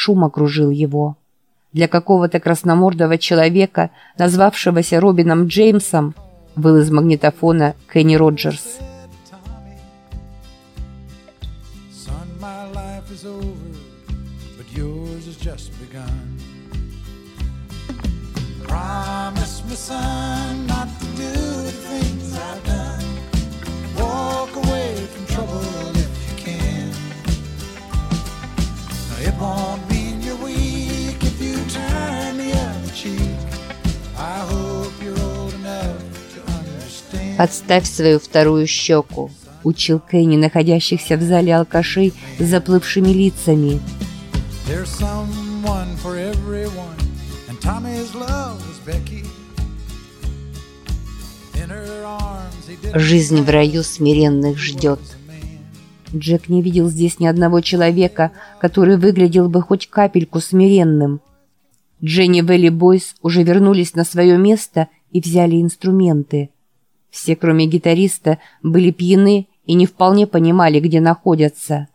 шум окружил его. Для какого-то красномордого человека, назвавшегося Робином Джеймсом, был из магнитофона Кенни Роджерс. Son, my life is over, «Подставь свою вторую щеку», — учил Кенни находящихся в зале алкашей с заплывшими лицами. Everyone, Жизнь в раю смиренных ждет. Джек не видел здесь ни одного человека, который выглядел бы хоть капельку смиренным. Дженни Вэлли Бойс уже вернулись на свое место и взяли инструменты. Все, кроме гитариста, были пьяны и не вполне понимали, где находятся.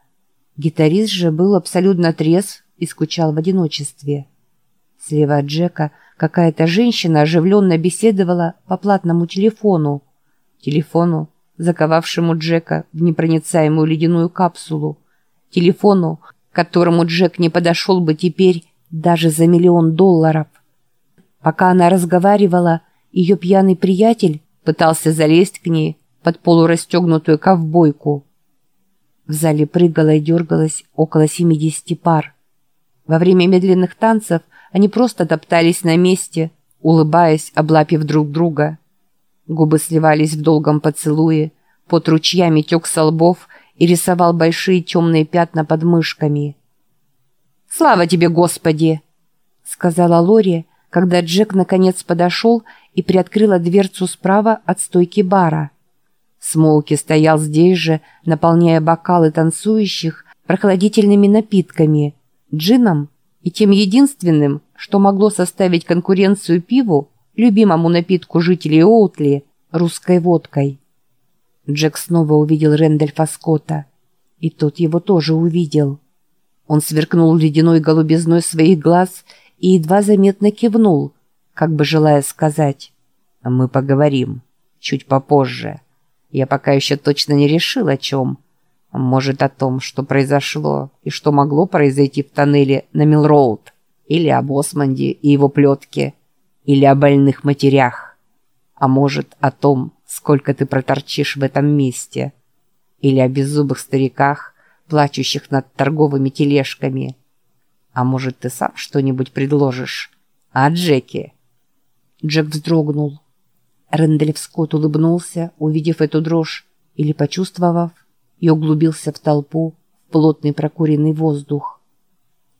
Гитарист же был абсолютно трезв и скучал в одиночестве. Слева от Джека какая-то женщина оживленно беседовала по платному телефону. Телефону, заковавшему Джека в непроницаемую ледяную капсулу. Телефону, к которому Джек не подошел бы теперь даже за миллион долларов. Пока она разговаривала, ее пьяный приятель пытался залезть к ней под полурастегнутую ковбойку. В зале прыгало и дергалось около 70 пар. Во время медленных танцев они просто топтались на месте, улыбаясь, облапив друг друга. Губы сливались в долгом поцелуе, под ручьями тек со лбов и рисовал большие темные пятна под мышками. «Слава тебе, Господи!» — сказала Лори, когда Джек наконец подошел и приоткрыла дверцу справа от стойки бара. Смолки стоял здесь же, наполняя бокалы танцующих прохладительными напитками, джином и тем единственным, что могло составить конкуренцию пиву, любимому напитку жителей Оутли, русской водкой. Джек снова увидел Рэндольфа Скотта, и тот его тоже увидел. Он сверкнул ледяной голубизной своих глаз и едва заметно кивнул, как бы желая сказать «Мы поговорим чуть попозже. Я пока еще точно не решил о чем. Может, о том, что произошло и что могло произойти в тоннеле на Милроуд, или об Осмонде и его плетке, или о больных матерях. А может, о том, сколько ты проторчишь в этом месте, или о беззубых стариках, плачущих над торговыми тележками. А может, ты сам что-нибудь предложишь? А, Джеки?» Джек вздрогнул. Рэндальф Скотт улыбнулся, увидев эту дрожь, или почувствовав, и углубился в толпу, в плотный прокуренный воздух.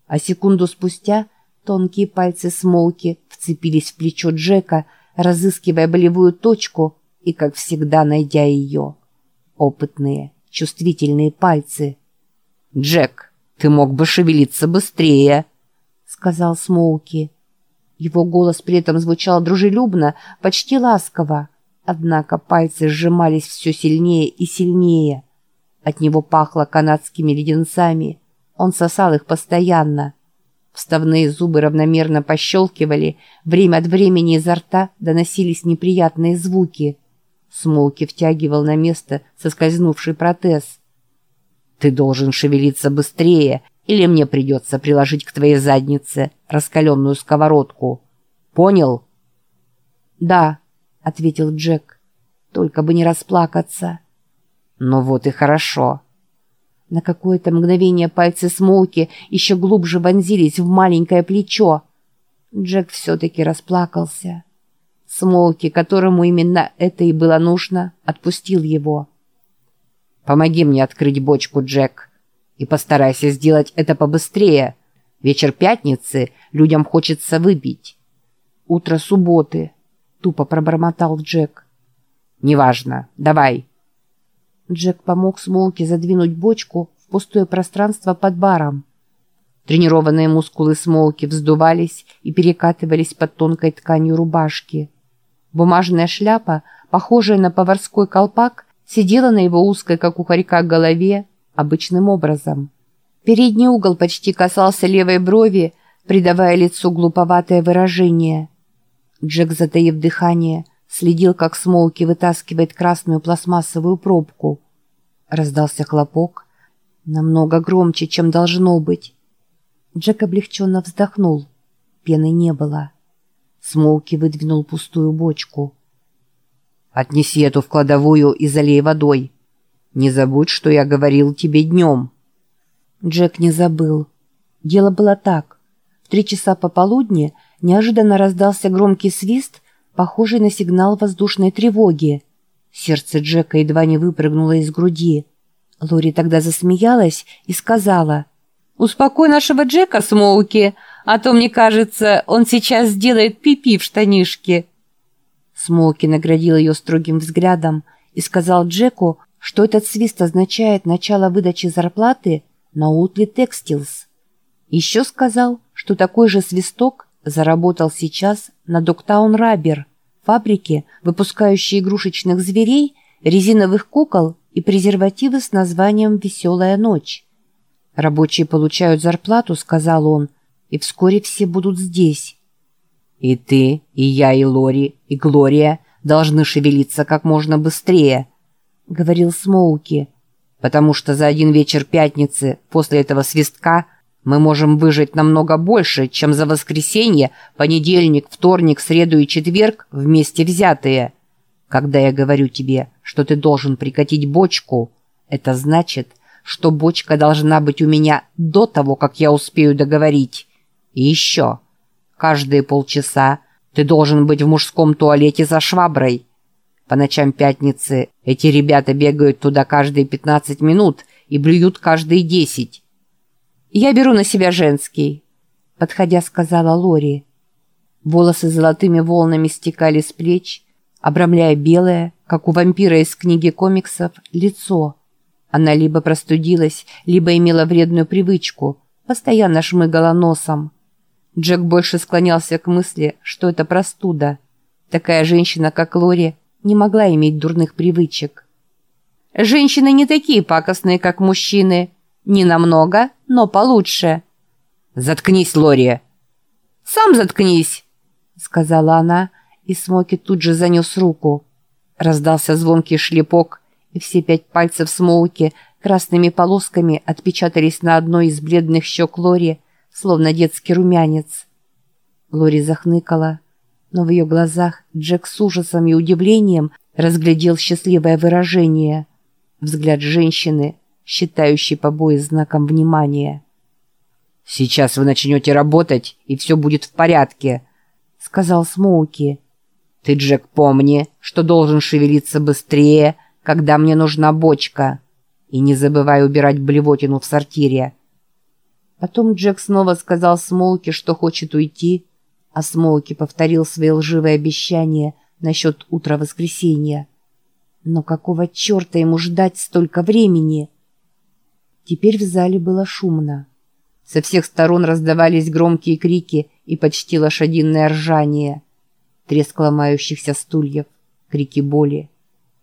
А секунду спустя тонкие пальцы Смолки вцепились в плечо Джека, разыскивая болевую точку и, как всегда, найдя ее. Опытные, чувствительные пальцы. «Джек, ты мог бы шевелиться быстрее», — сказал Смолки. Его голос при этом звучал дружелюбно, почти ласково. Однако пальцы сжимались все сильнее и сильнее. От него пахло канадскими леденцами. Он сосал их постоянно. Вставные зубы равномерно пощелкивали, время от времени изо рта доносились неприятные звуки. Смолки втягивал на место соскользнувший протез. «Ты должен шевелиться быстрее, или мне придется приложить к твоей заднице раскаленную сковородку. Понял?» «Да», — ответил Джек, — «только бы не расплакаться». «Ну вот и хорошо». На какое-то мгновение пальцы Смолки еще глубже вонзились в маленькое плечо. Джек все-таки расплакался. Смолки, которому именно это и было нужно, отпустил его. «Помоги мне открыть бочку, Джек», и постарайся сделать это побыстрее. Вечер пятницы людям хочется выпить. Утро субботы, тупо пробормотал Джек. Неважно, давай. Джек помог Смолке задвинуть бочку в пустое пространство под баром. Тренированные мускулы Смолки вздувались и перекатывались под тонкой тканью рубашки. Бумажная шляпа, похожая на поварской колпак, сидела на его узкой, как у хорька, голове обычным образом. Передний угол почти касался левой брови, придавая лицу глуповатое выражение. Джек, затаив дыхание, следил, как Смоуки вытаскивает красную пластмассовую пробку. Раздался хлопок, намного громче, чем должно быть. Джек облегченно вздохнул. Пены не было. Смоуки выдвинул пустую бочку. «Отнеси эту в кладовую и залей водой. Не забудь, что я говорил тебе днем». Джек не забыл. Дело было так. В три часа пополудни неожиданно раздался громкий свист, похожий на сигнал воздушной тревоги. Сердце Джека едва не выпрыгнуло из груди. Лори тогда засмеялась и сказала, «Успокой нашего Джека, Смоуки, а то, мне кажется, он сейчас сделает пипи -пи в штанишке». Смоуки наградил ее строгим взглядом и сказал Джеку, что этот свист означает начало выдачи зарплаты на Утли Текстилс. Еще сказал, что такой же свисток заработал сейчас на Доктаун Раббер, фабрике, выпускающей игрушечных зверей, резиновых кукол и презервативы с названием «Веселая ночь». «Рабочие получают зарплату», — сказал он, — «и вскоре все будут здесь». «И ты, и я, и Лори, и Глория должны шевелиться как можно быстрее», — говорил Смоуки, «потому что за один вечер пятницы после этого свистка мы можем выжить намного больше, чем за воскресенье, понедельник, вторник, среду и четверг вместе взятые. Когда я говорю тебе, что ты должен прикатить бочку, это значит, что бочка должна быть у меня до того, как я успею договорить. И еще, каждые полчаса ты должен быть в мужском туалете за шваброй. По ночам пятницы эти ребята бегают туда каждые 15 минут и блюют каждые 10. «Я беру на себя женский», — подходя сказала Лори. Волосы золотыми волнами стекали с плеч, обрамляя белое, как у вампира из книги комиксов, лицо. Она либо простудилась, либо имела вредную привычку, постоянно шмыгала носом. Джек больше склонялся к мысли, что это простуда. Такая женщина, как Лори, не могла иметь дурных привычек. «Женщины не такие пакостные, как мужчины», не намного, но получше. «Заткнись, Лори!» «Сам заткнись!» — сказала она, и Смоки тут же занес руку. Раздался звонкий шлепок, и все пять пальцев Смоуки красными полосками отпечатались на одной из бледных щек Лори, словно детский румянец. Лори захныкала, но в ее глазах Джек с ужасом и удивлением разглядел счастливое выражение. Взгляд женщины — считающий побои знаком внимания. «Сейчас вы начнете работать, и все будет в порядке», — сказал Смоуки. «Ты, Джек, помни, что должен шевелиться быстрее, когда мне нужна бочка. И не забывай убирать блевотину в сортире». Потом Джек снова сказал Смоуки, что хочет уйти, а Смоуки повторил свои лживые обещания насчет утра воскресенья. Но какого черта ему ждать столько времени?» Теперь в зале было шумно. Со всех сторон раздавались громкие крики и почти лошадиное ржание. Треск ломающихся стульев, крики боли.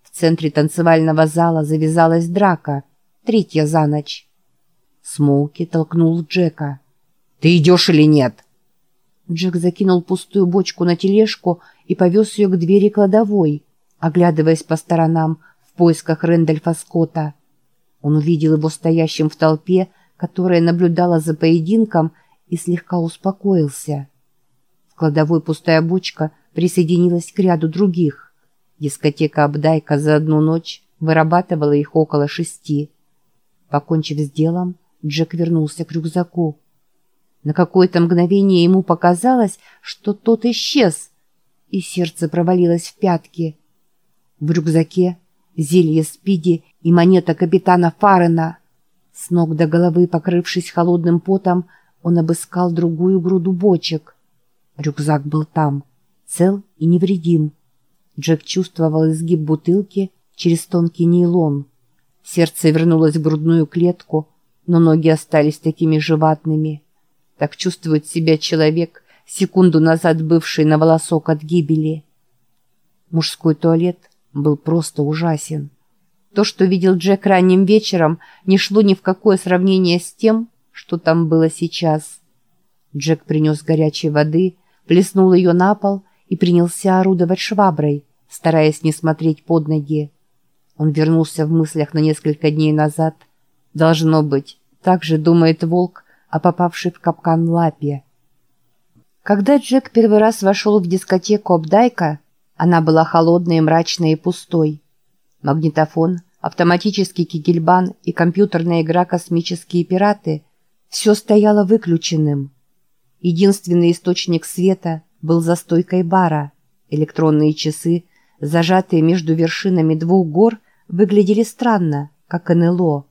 В центре танцевального зала завязалась драка, третья за ночь. Смоуки толкнул Джека. «Ты идешь или нет?» Джек закинул пустую бочку на тележку и повез ее к двери кладовой, оглядываясь по сторонам в поисках Рэндольфа Скотта. Он увидел его стоящим в толпе, которая наблюдала за поединком, и слегка успокоился. В кладовой пустая бочка присоединилась к ряду других. Дискотека «Абдайка» за одну ночь вырабатывала их около шести. Покончив с делом, Джек вернулся к рюкзаку. На какое-то мгновение ему показалось, что тот исчез, и сердце провалилось в пятки. В рюкзаке зелье спиди и монета капитана Фарена. С ног до головы, покрывшись холодным потом, он обыскал другую груду бочек. Рюкзак был там, цел и невредим. Джек чувствовал изгиб бутылки через тонкий нейлон. Сердце вернулось в грудную клетку, но ноги остались такими же ватными. Так чувствует себя человек, секунду назад бывший на волосок от гибели. Мужской туалет был просто ужасен. То, что видел Джек ранним вечером, не шло ни в какое сравнение с тем, что там было сейчас. Джек принес горячей воды, плеснул ее на пол и принялся орудовать шваброй, стараясь не смотреть под ноги. Он вернулся в мыслях на несколько дней назад. Должно быть, так же думает волк, о попавший в капкан лапе. Когда Джек первый раз вошел в дискотеку Обдайка, она была холодной, мрачной и пустой. Магнитофон, автоматический кигельбан и компьютерная игра «Космические пираты» — все стояло выключенным. Единственный источник света был за стойкой бара. Электронные часы, зажатые между вершинами двух гор, выглядели странно, как НЛО.